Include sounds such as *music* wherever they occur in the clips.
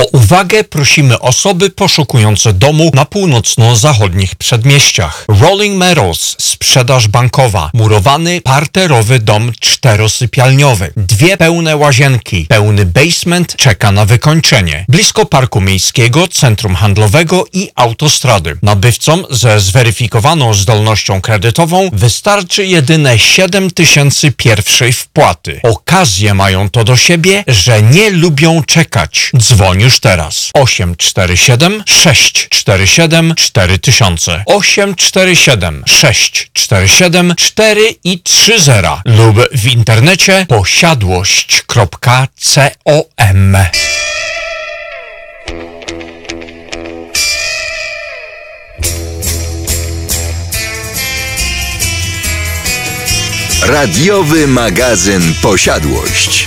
O uwagę prosimy osoby poszukujące domu na północno-zachodnich przedmieściach. Rolling Meadows, sprzedaż bankowa, murowany parterowy dom czterosypialniowy, dwie pełne łazienki, pełny basement czeka na wykończenie. Blisko parku miejskiego, centrum handlowego i autostrady. Nabywcom ze zweryfikowaną zdolnością kredytową wystarczy jedyne 7 tysięcy pierwszej wpłaty. Okazje mają to do siebie, że nie lubią czekać. Dzwoń już teraz. 847 647 4000 847 647 4 i 30 lub w internecie posiadłość.com Radiowy magazyn Posiadłość.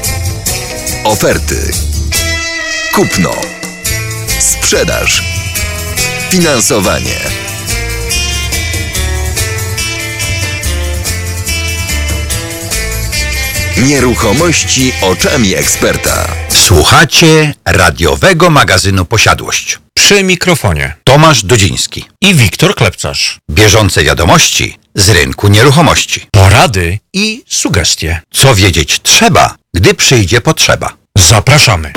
Oferty. Kupno. Sprzedaż. Finansowanie. Nieruchomości oczami eksperta. Słuchacie radiowego magazynu Posiadłość. Przy mikrofonie Tomasz Dudziński. i Wiktor Klepcarz. Bieżące wiadomości z rynku nieruchomości. Porady i sugestie. Co wiedzieć trzeba, gdy przyjdzie potrzeba. Zapraszamy.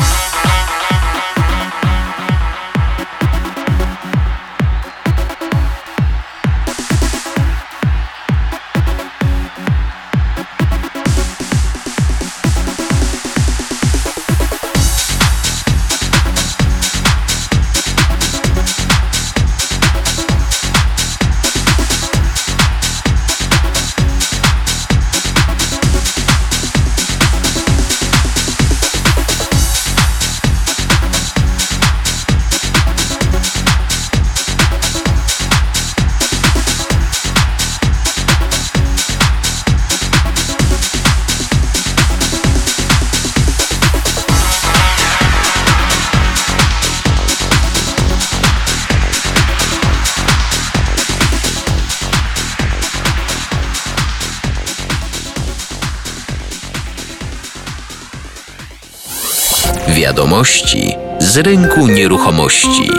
Wiadomości z rynku nieruchomości.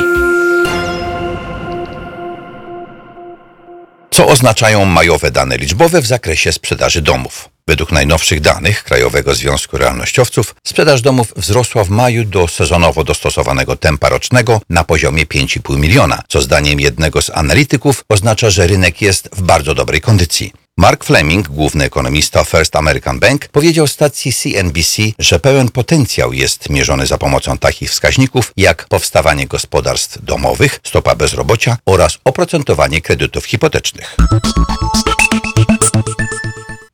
Co oznaczają majowe dane liczbowe w zakresie sprzedaży domów? Według najnowszych danych Krajowego Związku Realnościowców sprzedaż domów wzrosła w maju do sezonowo dostosowanego tempa rocznego na poziomie 5,5 miliona, co zdaniem jednego z analityków oznacza, że rynek jest w bardzo dobrej kondycji. Mark Fleming, główny ekonomista First American Bank, powiedział stacji CNBC, że pełen potencjał jest mierzony za pomocą takich wskaźników jak powstawanie gospodarstw domowych, stopa bezrobocia oraz oprocentowanie kredytów hipotecznych.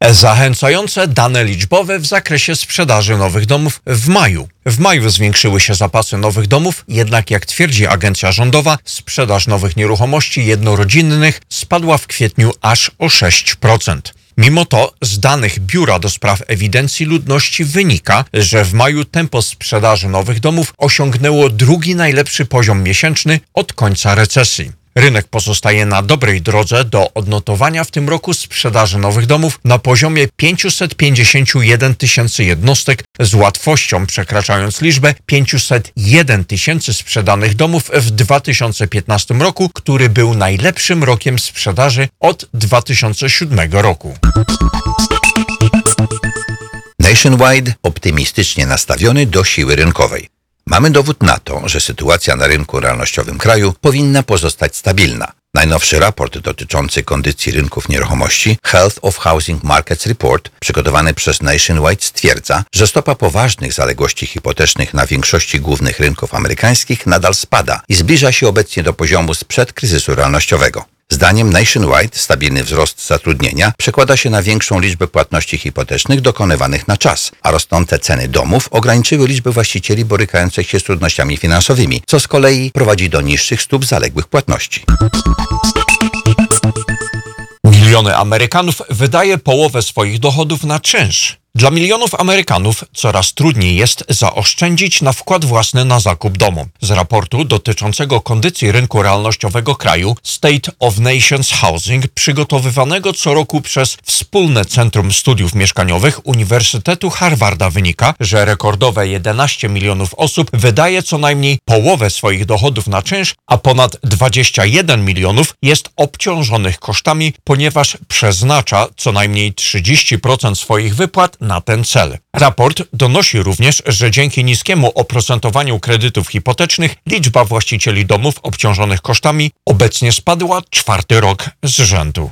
Zachęcające dane liczbowe w zakresie sprzedaży nowych domów w maju. W maju zwiększyły się zapasy nowych domów, jednak jak twierdzi agencja rządowa, sprzedaż nowych nieruchomości jednorodzinnych spadła w kwietniu aż o 6%. Mimo to z danych Biura do Spraw Ewidencji Ludności wynika, że w maju tempo sprzedaży nowych domów osiągnęło drugi najlepszy poziom miesięczny od końca recesji. Rynek pozostaje na dobrej drodze do odnotowania w tym roku sprzedaży nowych domów na poziomie 551 tysięcy jednostek z łatwością przekraczając liczbę 501 tysięcy sprzedanych domów w 2015 roku, który był najlepszym rokiem sprzedaży od 2007 roku. Nationwide optymistycznie nastawiony do siły rynkowej. Mamy dowód na to, że sytuacja na rynku realnościowym kraju powinna pozostać stabilna. Najnowszy raport dotyczący kondycji rynków nieruchomości Health of Housing Markets Report, przygotowany przez Nationwide, stwierdza, że stopa poważnych zaległości hipotecznych na większości głównych rynków amerykańskich nadal spada i zbliża się obecnie do poziomu sprzed kryzysu realnościowego. Zdaniem Nationwide stabilny wzrost zatrudnienia przekłada się na większą liczbę płatności hipotecznych dokonywanych na czas, a rosnące ceny domów ograniczyły liczbę właścicieli borykających się z trudnościami finansowymi, co z kolei prowadzi do niższych stóp zaległych płatności. Miliony Amerykanów wydaje połowę swoich dochodów na czynsz. Dla milionów Amerykanów coraz trudniej jest zaoszczędzić na wkład własny na zakup domu. Z raportu dotyczącego kondycji rynku realnościowego kraju State of Nations Housing, przygotowywanego co roku przez Wspólne Centrum Studiów Mieszkaniowych Uniwersytetu Harvarda wynika, że rekordowe 11 milionów osób wydaje co najmniej połowę swoich dochodów na czynsz, a ponad 21 milionów jest obciążonych kosztami, ponieważ przeznacza co najmniej 30% swoich wypłat na ten cel. Raport donosi również, że dzięki niskiemu oprocentowaniu kredytów hipotecznych liczba właścicieli domów obciążonych kosztami obecnie spadła czwarty rok z rzędu.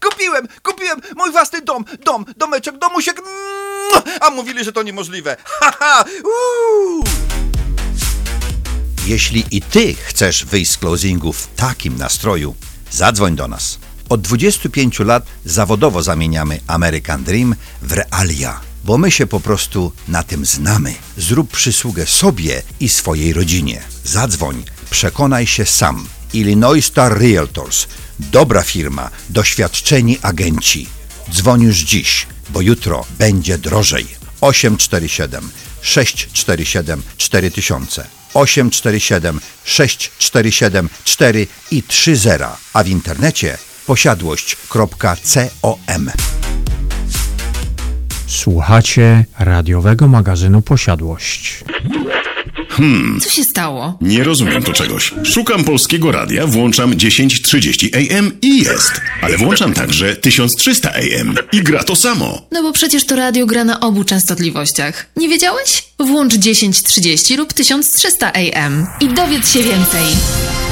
Kupiłem, kupiłem mój własny dom, dom, domeczek, domusiek. Mua! A mówili, że to niemożliwe. Haha, uuu. Jeśli i ty chcesz wyjść z closingu w takim nastroju, zadzwoń do nas. Od 25 lat zawodowo zamieniamy American Dream w realia, bo my się po prostu na tym znamy. Zrób przysługę sobie i swojej rodzinie. Zadzwoń, przekonaj się sam. Illinois Star Realtors. Dobra firma, doświadczeni agenci. Dzwoń już dziś, bo jutro będzie drożej. 847 647 4000 847 647 4 i 30, a w internecie posiadłość.com. Słuchacie radiowego magazynu Posiadłość. Co się stało? Nie rozumiem tu czegoś. Szukam polskiego radia, włączam 1030 AM i jest. Ale włączam także 1300 AM i gra to samo. No bo przecież to radio gra na obu częstotliwościach. Nie wiedziałeś? Włącz 1030 lub 1300 AM i dowiedz się więcej.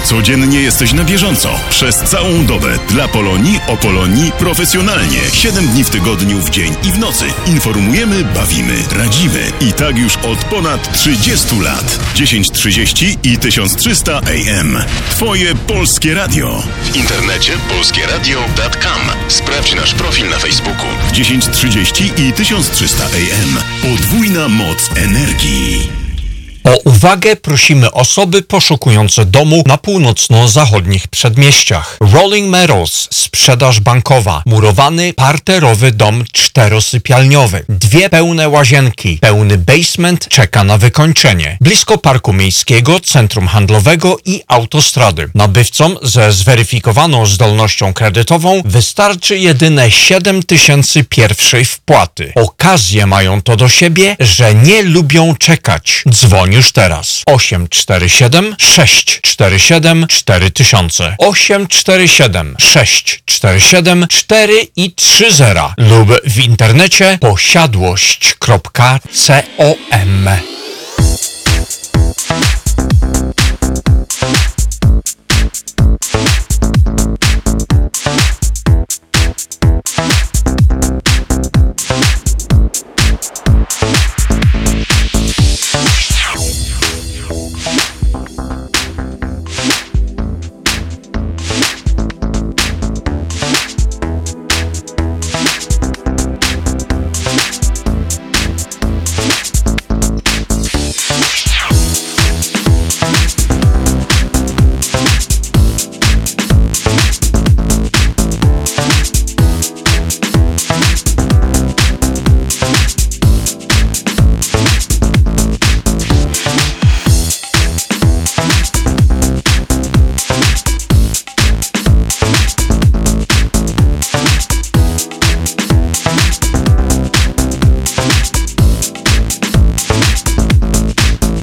Codziennie jesteś na bieżąco. Przez całą dobę. Dla Polonii, o Polonii, profesjonalnie. 7 dni w tygodniu, w dzień i w nocy. Informujemy, bawimy, radzimy. I tak już od ponad 30 lat. 1030 i 1300 AM. Twoje polskie radio. W internecie polskieradio.com. Sprawdź nasz profil na Facebooku. 1030 i 1300 AM. Podwójna moc energii. O uwagę prosimy osoby poszukujące domu na północno-zachodnich przedmieściach. Rolling Meadows, sprzedaż bankowa, murowany parterowy dom czterosypialniowy, dwie pełne łazienki, pełny basement czeka na wykończenie. Blisko parku miejskiego, centrum handlowego i autostrady. Nabywcom ze zweryfikowaną zdolnością kredytową wystarczy jedyne 7 tysięcy pierwszej wpłaty. Okazje mają to do siebie, że nie lubią czekać. Dzwoń już teraz. 847 647 4000 847 647 4 i 30 lub w internecie posiadłość.com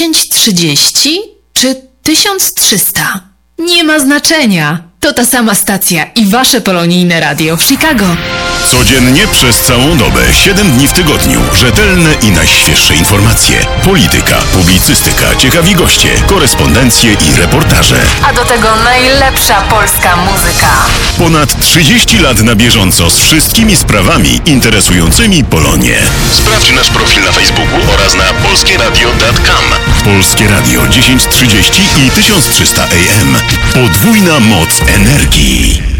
1030 czy 1300. Nie ma znaczenia. To ta sama stacja i wasze polonijne radio w Chicago. Codziennie przez całą dobę, 7 dni w tygodniu. Rzetelne i najświeższe informacje. Polityka, publicystyka, ciekawi goście, korespondencje i reportaże. A do tego najlepsza polska muzyka. Ponad 30 lat na bieżąco z wszystkimi sprawami interesującymi Polonię. Sprawdź nasz profil na Facebooku oraz na polskieradio.com. Polskie Radio 1030 i 1300 AM. Podwójna moc energii.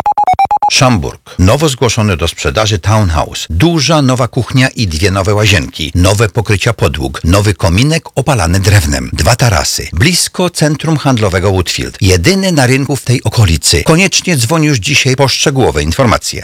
Szamburg. Nowo zgłoszony do sprzedaży townhouse. Duża nowa kuchnia i dwie nowe łazienki. Nowe pokrycia podłóg. Nowy kominek opalany drewnem. Dwa tarasy. Blisko centrum handlowego Woodfield. Jedyny na rynku w tej okolicy. Koniecznie dzwoni już dzisiaj po szczegółowe informacje.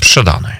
sprzedany.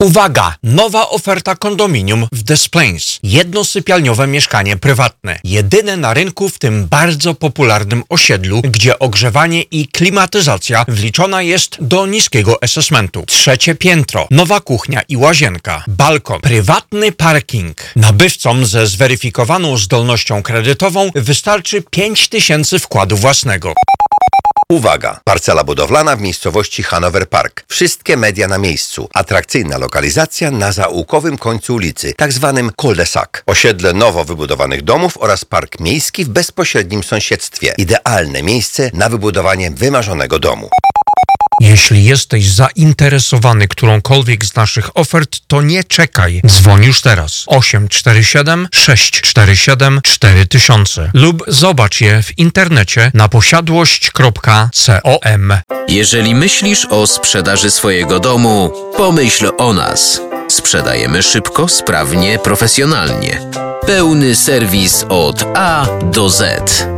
Uwaga! Nowa oferta kondominium w Des Plains. Jednosypialniowe mieszkanie prywatne. Jedyne na rynku w tym bardzo popularnym osiedlu, gdzie ogrzewanie i klimatyzacja wliczona jest do niskiego assessmentu. Trzecie piętro. Nowa kuchnia i łazienka. Balkon. Prywatny parking. Nabywcom ze zweryfikowaną zdolnością kredytową wystarczy 5000 wkładu własnego. Uwaga! Parcela budowlana w miejscowości Hanover Park. Wszystkie media na miejscu. Atrakcyjna lokalizacja na zaułkowym końcu ulicy, tak zwanym cul-de-sac. Osiedle nowo wybudowanych domów oraz park miejski w bezpośrednim sąsiedztwie. Idealne miejsce na wybudowanie wymarzonego domu. Jeśli jesteś zainteresowany którąkolwiek z naszych ofert, to nie czekaj. Dzwoń już teraz. 847 647 4000 lub zobacz je w internecie na posiadłość.com. Jeżeli myślisz o sprzedaży swojego domu, pomyśl o nas. Sprzedajemy szybko, sprawnie, profesjonalnie. Pełny serwis od A do Z.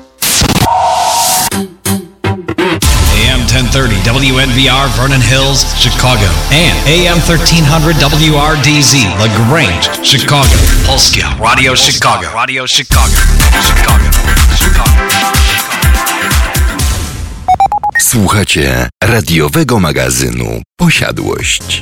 AM 1030 WNVR Vernon Hills, Chicago. And AM 1300 WRDZ LaGrange, Chicago. Polskia Radio Chicago. Radio Chicago. Chicago. Chicago. Słuchacie radiowego magazynu Posiadłość.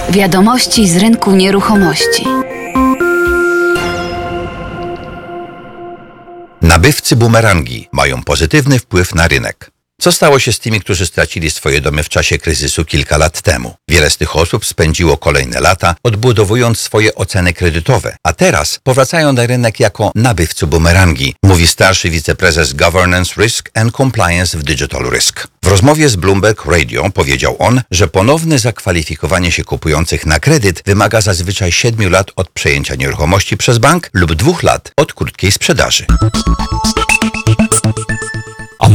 Wiadomości z rynku nieruchomości. Nabywcy bumerangi mają pozytywny wpływ na rynek. Co stało się z tymi, którzy stracili swoje domy w czasie kryzysu kilka lat temu? Wiele z tych osób spędziło kolejne lata odbudowując swoje oceny kredytowe, a teraz powracają na rynek jako nabywcy bumerangi, mówi starszy wiceprezes Governance Risk and Compliance w Digital Risk. W rozmowie z Bloomberg Radio powiedział on, że ponowne zakwalifikowanie się kupujących na kredyt wymaga zazwyczaj 7 lat od przejęcia nieruchomości przez bank lub 2 lat od krótkiej sprzedaży.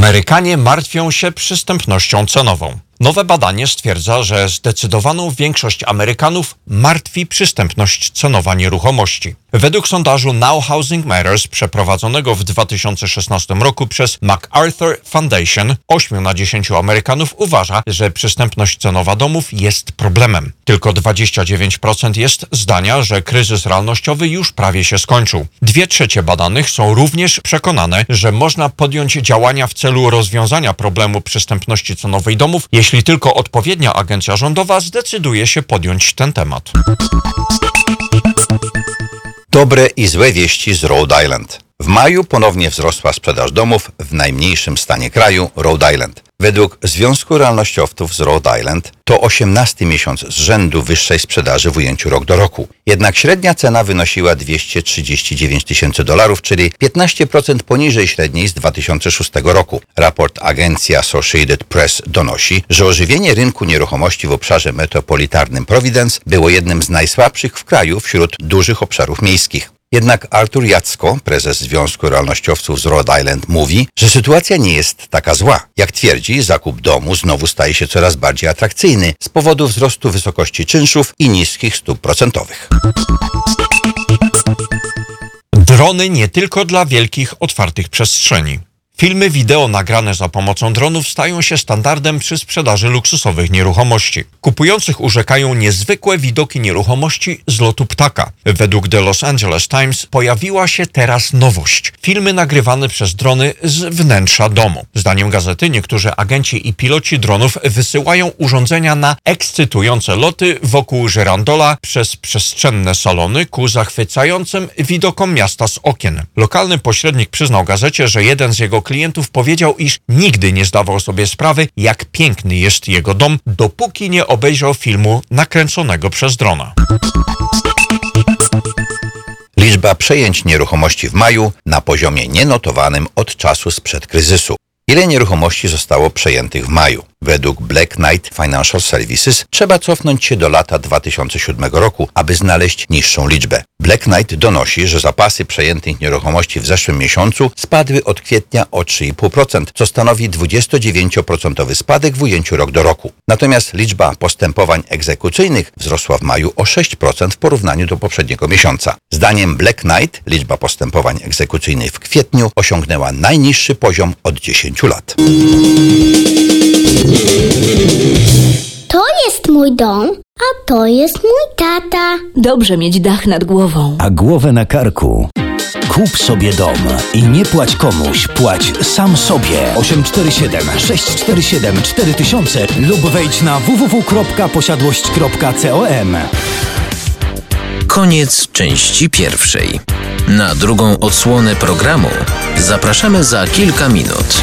Amerykanie martwią się przystępnością cenową. Nowe badanie stwierdza, że zdecydowaną większość Amerykanów martwi przystępność cenowa nieruchomości. Według sondażu Now Housing Matters przeprowadzonego w 2016 roku przez MacArthur Foundation, 8 na 10 Amerykanów uważa, że przystępność cenowa domów jest problemem. Tylko 29% jest zdania, że kryzys realnościowy już prawie się skończył. Dwie trzecie badanych są również przekonane, że można podjąć działania w celu rozwiązania problemu przystępności cenowej domów, jeśli tylko odpowiednia agencja rządowa zdecyduje się podjąć ten temat. Dobre i złe wieści z Rhode Island. W maju ponownie wzrosła sprzedaż domów w najmniejszym stanie kraju Rhode Island. Według Związku Realnościowców z Rhode Island to 18 miesiąc z rzędu wyższej sprzedaży w ujęciu rok do roku. Jednak średnia cena wynosiła 239 tysięcy dolarów, czyli 15% poniżej średniej z 2006 roku. Raport agencji Associated Press donosi, że ożywienie rynku nieruchomości w obszarze metropolitarnym Providence było jednym z najsłabszych w kraju wśród dużych obszarów miejskich. Jednak Artur Jacko, prezes Związku Realnościowców z Rhode Island, mówi, że sytuacja nie jest taka zła. Jak twierdzi, zakup domu znowu staje się coraz bardziej atrakcyjny z powodu wzrostu wysokości czynszów i niskich stóp procentowych. Drony nie tylko dla wielkich, otwartych przestrzeni. Filmy wideo nagrane za pomocą dronów stają się standardem przy sprzedaży luksusowych nieruchomości. Kupujących urzekają niezwykłe widoki nieruchomości z lotu ptaka. Według The Los Angeles Times pojawiła się teraz nowość. Filmy nagrywane przez drony z wnętrza domu. Zdaniem gazety niektórzy agenci i piloci dronów wysyłają urządzenia na ekscytujące loty wokół żerandola przez przestrzenne salony ku zachwycającym widokom miasta z okien. Lokalny pośrednik przyznał gazecie, że jeden z jego klientów powiedział, iż nigdy nie zdawał sobie sprawy, jak piękny jest jego dom, dopóki nie obejrzał filmu nakręconego przez drona. Liczba przejęć nieruchomości w maju na poziomie nienotowanym od czasu sprzed kryzysu. Ile nieruchomości zostało przejętych w maju? Według Black Knight Financial Services trzeba cofnąć się do lata 2007 roku, aby znaleźć niższą liczbę. Black Knight donosi, że zapasy przejętych nieruchomości w zeszłym miesiącu spadły od kwietnia o 3,5%, co stanowi 29% spadek w ujęciu rok do roku. Natomiast liczba postępowań egzekucyjnych wzrosła w maju o 6% w porównaniu do poprzedniego miesiąca. Zdaniem Black Knight liczba postępowań egzekucyjnych w kwietniu osiągnęła najniższy poziom od 10 lat. To jest mój dom, a to jest mój tata. Dobrze mieć dach nad głową. A głowę na karku. Kup sobie dom i nie płać komuś, płać sam sobie. 847 647 4000 lub wejdź na www.posiadłość.com. Koniec części pierwszej. Na drugą odsłonę programu zapraszamy za kilka minut.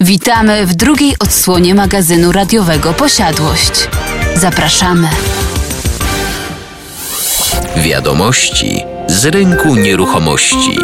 Witamy w drugiej odsłonie magazynu radiowego Posiadłość. Zapraszamy. Wiadomości z rynku nieruchomości.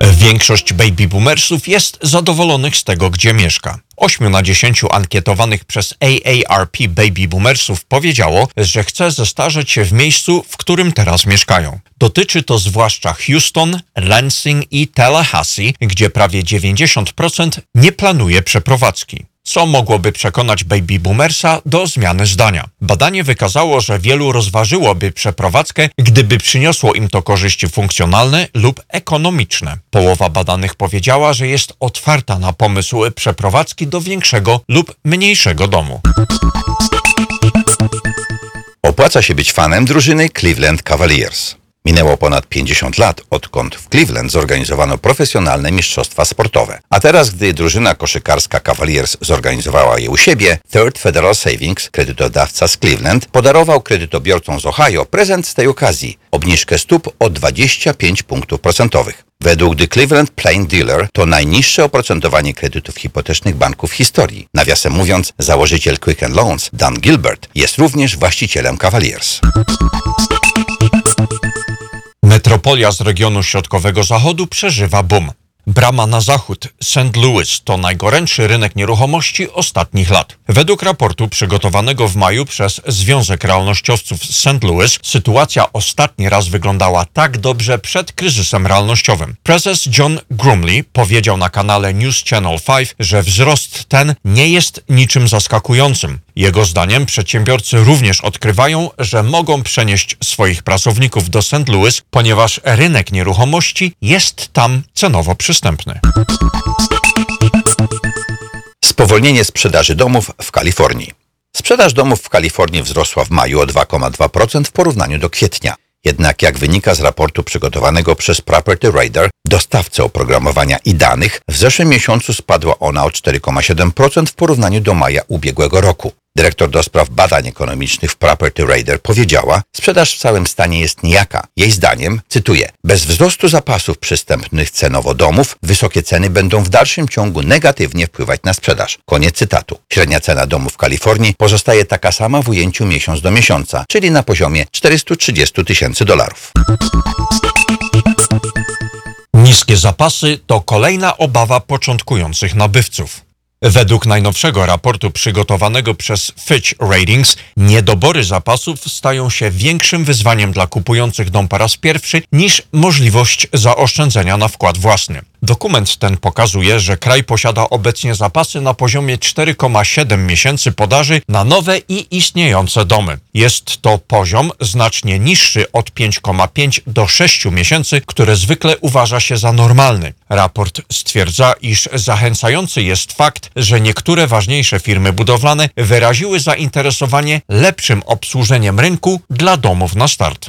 Większość baby boomersów jest zadowolonych z tego, gdzie mieszka. 8 na 10 ankietowanych przez AARP baby boomersów powiedziało, że chce zestarzeć się w miejscu, w którym teraz mieszkają. Dotyczy to zwłaszcza Houston, Lansing i Tallahassee, gdzie prawie 90% nie planuje przeprowadzki co mogłoby przekonać baby boomersa do zmiany zdania. Badanie wykazało, że wielu rozważyłoby przeprowadzkę, gdyby przyniosło im to korzyści funkcjonalne lub ekonomiczne. Połowa badanych powiedziała, że jest otwarta na pomysł przeprowadzki do większego lub mniejszego domu. Opłaca się być fanem drużyny Cleveland Cavaliers. Minęło ponad 50 lat, odkąd w Cleveland zorganizowano profesjonalne mistrzostwa sportowe. A teraz, gdy drużyna koszykarska Cavaliers zorganizowała je u siebie, Third Federal Savings, kredytodawca z Cleveland, podarował kredytobiorcom z Ohio prezent z tej okazji – obniżkę stóp o 25 punktów procentowych. Według The Cleveland Plain Dealer to najniższe oprocentowanie kredytów hipotecznych banków w historii. Nawiasem mówiąc, założyciel Quicken Loans, Dan Gilbert, jest również właścicielem Cavaliers. Metropolia z regionu środkowego zachodu przeżywa boom. Brama na zachód St. Louis to najgorętszy rynek nieruchomości ostatnich lat. Według raportu przygotowanego w maju przez Związek Realnościowców St. Louis sytuacja ostatni raz wyglądała tak dobrze przed kryzysem realnościowym. Prezes John Grumley powiedział na kanale News Channel 5, że wzrost ten nie jest niczym zaskakującym. Jego zdaniem przedsiębiorcy również odkrywają, że mogą przenieść swoich pracowników do St. Louis, ponieważ rynek nieruchomości jest tam cenowo przystępny. Spowolnienie sprzedaży domów w Kalifornii. Sprzedaż domów w Kalifornii wzrosła w maju o 2,2% w porównaniu do kwietnia. Jednak jak wynika z raportu przygotowanego przez Property Radar, dostawcę oprogramowania i danych, w zeszłym miesiącu spadła ona o 4,7% w porównaniu do maja ubiegłego roku. Dyrektor do spraw badań ekonomicznych w Property Radar powiedziała, sprzedaż w całym stanie jest nijaka. Jej zdaniem, cytuję, bez wzrostu zapasów przystępnych cenowo domów, wysokie ceny będą w dalszym ciągu negatywnie wpływać na sprzedaż. Koniec cytatu. Średnia cena domu w Kalifornii pozostaje taka sama w ujęciu miesiąc do miesiąca, czyli na poziomie 430 tysięcy dolarów. Niskie zapasy to kolejna obawa początkujących nabywców. Według najnowszego raportu przygotowanego przez Fitch Ratings, niedobory zapasów stają się większym wyzwaniem dla kupujących dom po raz pierwszy niż możliwość zaoszczędzenia na wkład własny. Dokument ten pokazuje, że kraj posiada obecnie zapasy na poziomie 4,7 miesięcy podaży na nowe i istniejące domy. Jest to poziom znacznie niższy od 5,5 do 6 miesięcy, które zwykle uważa się za normalny. Raport stwierdza, iż zachęcający jest fakt, że niektóre ważniejsze firmy budowlane wyraziły zainteresowanie lepszym obsłużeniem rynku dla domów na start.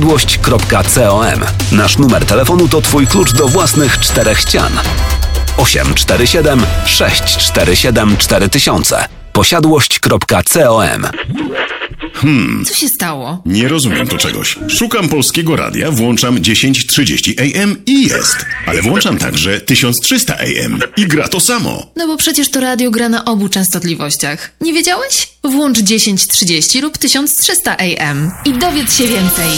posiadłość.com. Nasz numer telefonu to Twój klucz do własnych czterech ścian. 847 647 4000 posiadłość.com Hmm. Co się stało? Nie rozumiem tu czegoś. Szukam polskiego radia, włączam 1030 AM i jest. Ale włączam także 1300 AM i gra to samo. No bo przecież to radio gra na obu częstotliwościach. Nie wiedziałeś? Włącz 1030 lub 1300 AM i dowiedz się więcej.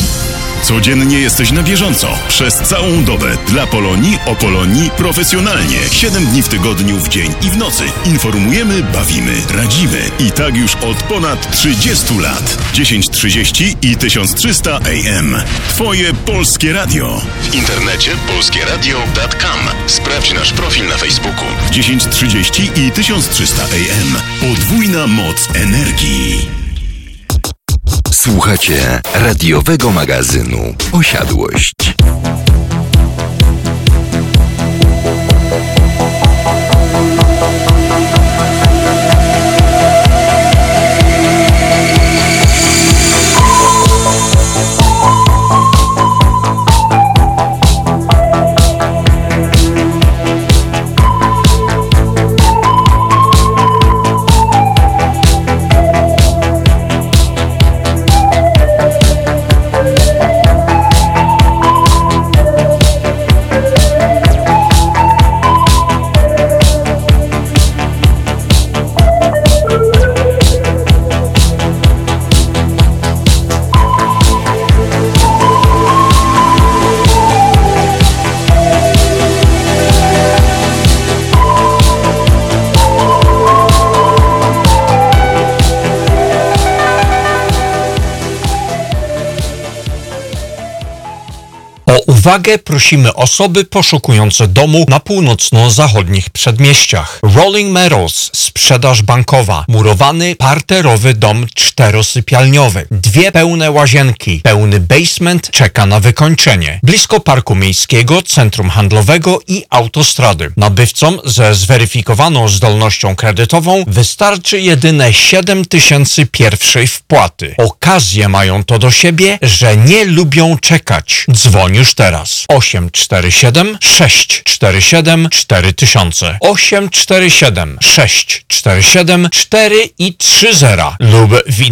Codziennie jesteś na bieżąco. Przez całą dobę. Dla Polonii o Polonii profesjonalnie. 7 dni w tygodniu, w dzień i w nocy. Informujemy, bawimy, radzimy. I tak już od ponad 30 lat. 1030 i 1300 AM. Twoje polskie radio. W internecie polskieradio.com. Sprawdź nasz profil na Facebooku. 1030 i 1300 AM. Podwójna moc energii. Słuchacie radiowego magazynu Posiadłość. Uwagę prosimy osoby poszukujące domu na północno-zachodnich przedmieściach. Rolling Meadows, sprzedaż bankowa, murowany parterowy dom czterosypialniowy, dwie pełne łazienki, pełny basement czeka na wykończenie. Blisko parku miejskiego, centrum handlowego i autostrady. Nabywcom ze zweryfikowaną zdolnością kredytową wystarczy jedyne 7 tysięcy pierwszej wpłaty. Okazje mają to do siebie, że nie lubią czekać. Dzwoń już teraz. 847 647 4000 847 647 4 i 30 lub w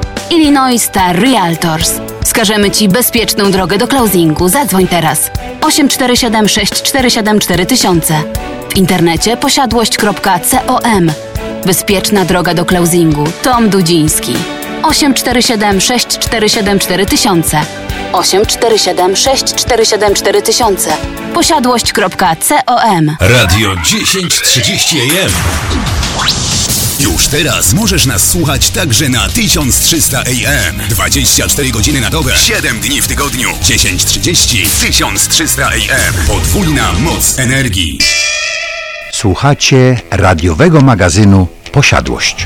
Illinois Star Realtors. Wskażemy Ci bezpieczną drogę do closingu. Zadzwoń teraz. 847 647 4000. W internecie posiadłość.com. Bezpieczna droga do closingu. Tom Dudziński. 847 647 4000. 847 647 4000. Posiadłość.com. Radio 1030 AM. Już teraz możesz nas słuchać także na 1300 AM. 24 godziny na dobę, 7 dni w tygodniu. 1030 1300 AM. Podwójna moc energii. Słuchacie radiowego magazynu Posiadłość.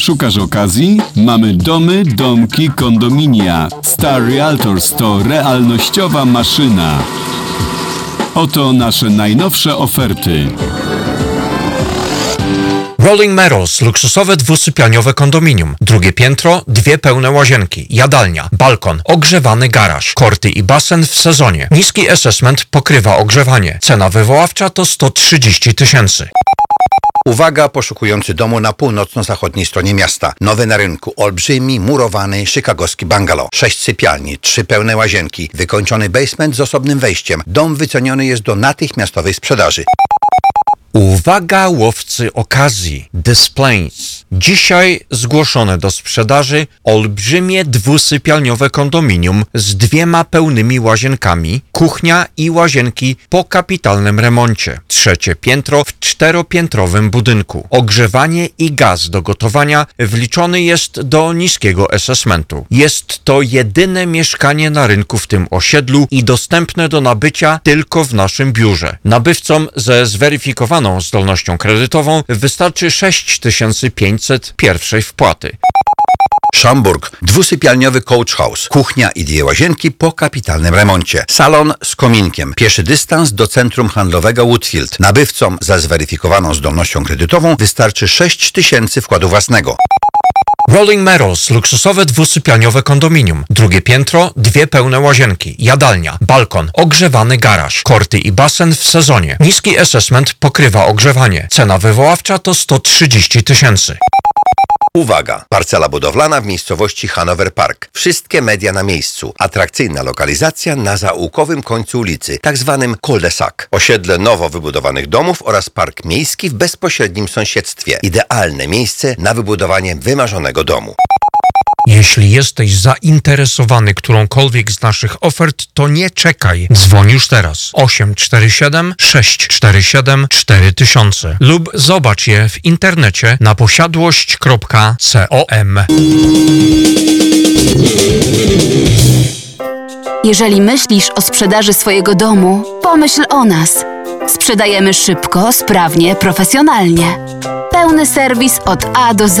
Szukasz okazji? Mamy domy, domki, kondominia. Star Realtors to realnościowa maszyna. Oto nasze najnowsze oferty. Rolling Meadows, luksusowe dwusypialniowe kondominium. Drugie piętro, dwie pełne łazienki, jadalnia, balkon, ogrzewany garaż, korty i basen w sezonie. Niski assessment pokrywa ogrzewanie. Cena wywoławcza to 130 tysięcy. Uwaga, poszukujący domu na północno-zachodniej stronie miasta. Nowy na rynku, olbrzymi, murowany, chicagowski bungalow. Sześć sypialni, trzy pełne łazienki, wykończony basement z osobnym wejściem. Dom wyceniony jest do natychmiastowej sprzedaży. Uwaga łowcy okazji, Displays. Dzisiaj zgłoszone do sprzedaży olbrzymie dwusypialniowe kondominium z dwiema pełnymi łazienkami, kuchnia i łazienki po kapitalnym remoncie. Trzecie piętro w czteropiętrowym budynku. Ogrzewanie i gaz do gotowania wliczony jest do niskiego assessmentu. Jest to jedyne mieszkanie na rynku w tym osiedlu i dostępne do nabycia tylko w naszym biurze. Nabywcom ze zweryfikowaną zdolnością kredytową wystarczy 6500 pierwszej wpłaty. Szamburg, dwusypialniowy coach house, kuchnia i dwie łazienki po kapitalnym remoncie. Salon z kominkiem, pieszy dystans do centrum handlowego Woodfield. Nabywcom za zweryfikowaną zdolnością kredytową wystarczy 6 tysięcy wkładu własnego. Rolling Meadows, luksusowe dwusypialniowe kondominium. Drugie piętro, dwie pełne łazienki, jadalnia, balkon, ogrzewany garaż, korty i basen w sezonie. Niski assessment pokrywa ogrzewanie. Cena wywoławcza to 130 tysięcy. Uwaga! Parcela budowlana w miejscowości Hanover Park. Wszystkie media na miejscu. Atrakcyjna lokalizacja na zaułkowym końcu ulicy, tak zwanym cul-de-sac. Osiedle nowo wybudowanych domów oraz park miejski w bezpośrednim sąsiedztwie. Idealne miejsce na wybudowanie wymarzonego domu. Jeśli jesteś zainteresowany którąkolwiek z naszych ofert, to nie czekaj. Dzwoń już teraz 847 647 4000 lub zobacz je w internecie na posiadłość.com. Jeżeli myślisz o sprzedaży swojego domu, pomyśl o nas. Sprzedajemy szybko, sprawnie, profesjonalnie. Pełny serwis od A do Z.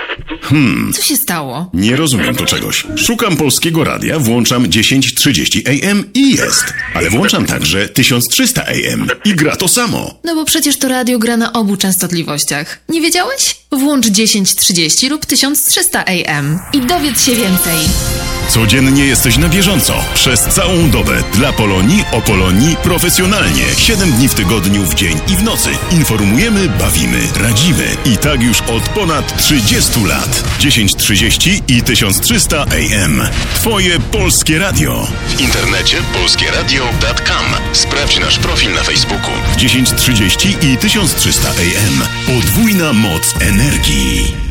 Hmm, Co się stało? nie rozumiem tu czegoś. Szukam polskiego radia, włączam 1030 AM i jest. Ale włączam także 1300 AM i gra to samo. No bo przecież to radio gra na obu częstotliwościach. Nie wiedziałeś? Włącz 1030 lub 1300 AM i dowiedz się więcej. Codziennie jesteś na bieżąco. Przez całą dobę. Dla Polonii, o Polonii, profesjonalnie. 7 dni w tygodniu, w dzień i w nocy. Informujemy, bawimy, radzimy. I tak już od ponad 30 lat. 1030 i 1300 AM. Twoje polskie radio. W internecie polskieradio.com. Sprawdź nasz profil na Facebooku. 1030 i 1300 AM. Podwójna moc energii.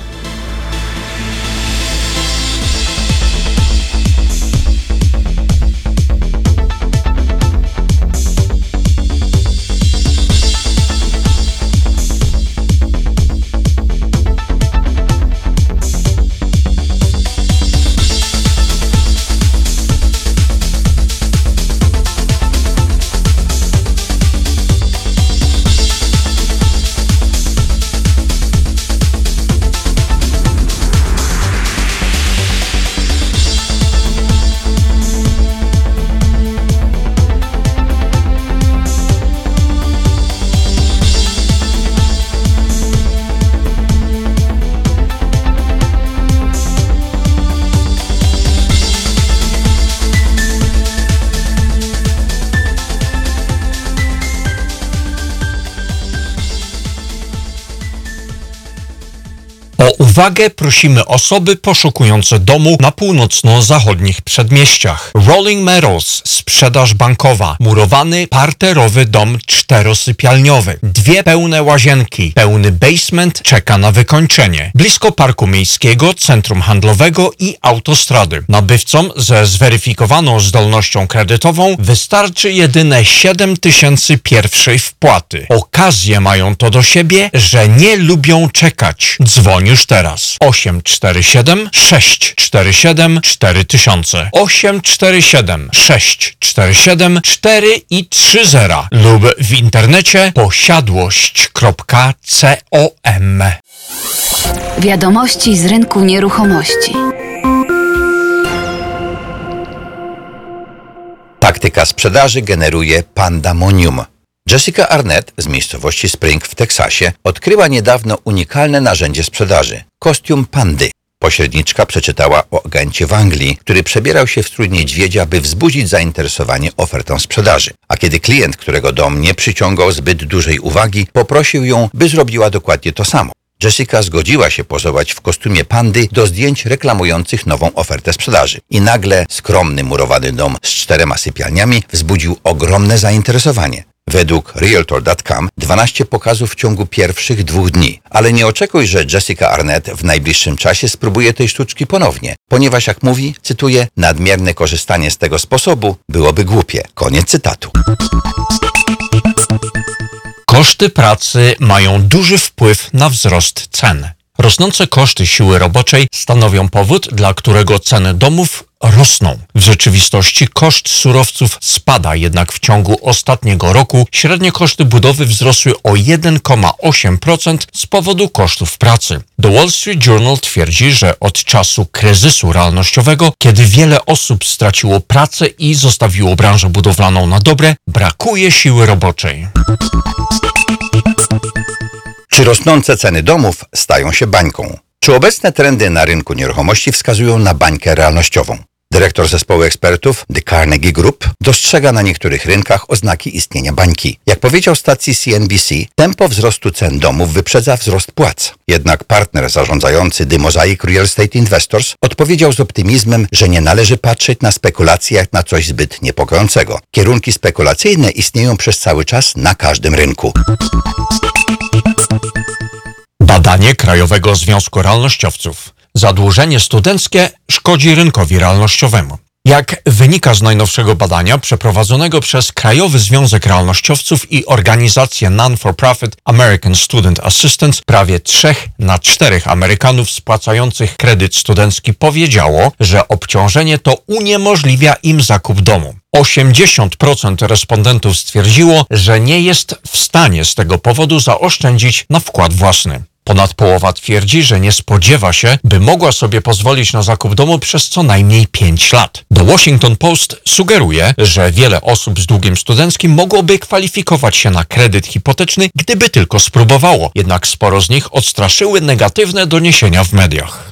Uwagę prosimy osoby poszukujące domu na północno-zachodnich przedmieściach. Rolling Meadows, sprzedaż bankowa, murowany parterowy dom czterosypialniowy, dwie pełne łazienki, pełny basement czeka na wykończenie. Blisko parku miejskiego, centrum handlowego i autostrady. Nabywcom ze zweryfikowaną zdolnością kredytową wystarczy jedyne 7 tysięcy pierwszej wpłaty. Okazje mają to do siebie, że nie lubią czekać. Dzwoń już teraz. 847 647 4000 847 647 4 i 30 lub w internecie posiadłość.com Wiadomości z rynku nieruchomości. Taktyka sprzedaży generuje pandemonium. Jessica Arnett z miejscowości Spring w Teksasie odkryła niedawno unikalne narzędzie sprzedaży kostium pandy. Pośredniczka przeczytała o agencie w Anglii, który przebierał się w strój niedźwiedzia, by wzbudzić zainteresowanie ofertą sprzedaży. A kiedy klient, którego dom nie przyciągał zbyt dużej uwagi, poprosił ją, by zrobiła dokładnie to samo. Jessica zgodziła się pozować w kostiumie pandy do zdjęć reklamujących nową ofertę sprzedaży. I nagle skromny murowany dom z czterema sypialniami wzbudził ogromne zainteresowanie. Według Realtor.com 12 pokazów w ciągu pierwszych dwóch dni. Ale nie oczekuj, że Jessica Arnett w najbliższym czasie spróbuje tej sztuczki ponownie, ponieważ jak mówi, cytuję, nadmierne korzystanie z tego sposobu byłoby głupie. Koniec cytatu. Koszty pracy mają duży wpływ na wzrost cen. Rosnące koszty siły roboczej stanowią powód, dla którego ceny domów rosną. W rzeczywistości koszt surowców spada, jednak w ciągu ostatniego roku średnie koszty budowy wzrosły o 1,8% z powodu kosztów pracy. The Wall Street Journal twierdzi, że od czasu kryzysu realnościowego, kiedy wiele osób straciło pracę i zostawiło branżę budowlaną na dobre, brakuje siły roboczej. Czy rosnące ceny domów stają się bańką? Czy obecne trendy na rynku nieruchomości wskazują na bańkę realnościową? Dyrektor zespołu ekspertów The Carnegie Group dostrzega na niektórych rynkach oznaki istnienia bańki. Jak powiedział stacji CNBC, tempo wzrostu cen domów wyprzedza wzrost płac. Jednak partner zarządzający The Mosaic Real Estate Investors odpowiedział z optymizmem, że nie należy patrzeć na spekulacje jak na coś zbyt niepokojącego. Kierunki spekulacyjne istnieją przez cały czas na każdym rynku. Badanie Krajowego Związku Realnościowców. Zadłużenie studenckie szkodzi rynkowi realnościowemu. Jak wynika z najnowszego badania przeprowadzonego przez Krajowy Związek Realnościowców i organizację non-for-profit American Student Assistance, prawie 3 na 4 Amerykanów spłacających kredyt studencki powiedziało, że obciążenie to uniemożliwia im zakup domu. 80% respondentów stwierdziło, że nie jest w stanie z tego powodu zaoszczędzić na wkład własny. Ponad połowa twierdzi, że nie spodziewa się, by mogła sobie pozwolić na zakup domu przez co najmniej 5 lat. The Washington Post sugeruje, że wiele osób z długiem studenckim mogłoby kwalifikować się na kredyt hipoteczny, gdyby tylko spróbowało. Jednak sporo z nich odstraszyły negatywne doniesienia w mediach.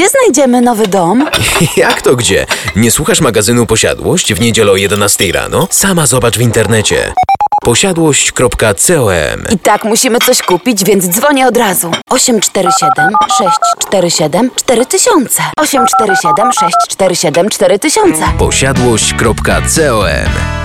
Gdzie znajdziemy nowy dom? *laughs* Jak to gdzie? Nie słuchasz magazynu Posiadłość w niedzielę o 11 rano? Sama zobacz w internecie. Posiadłość.com I tak musimy coś kupić, więc dzwonię od razu. 847 647 4000 847 647 4000 Posiadłość.com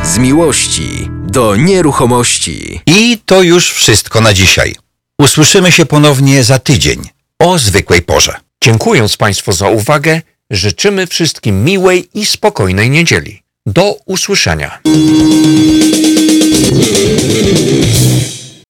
Z miłości do nieruchomości. I to już wszystko na dzisiaj. Usłyszymy się ponownie za tydzień o zwykłej porze. Dziękując Państwu za uwagę, życzymy wszystkim miłej i spokojnej niedzieli. Do usłyszenia.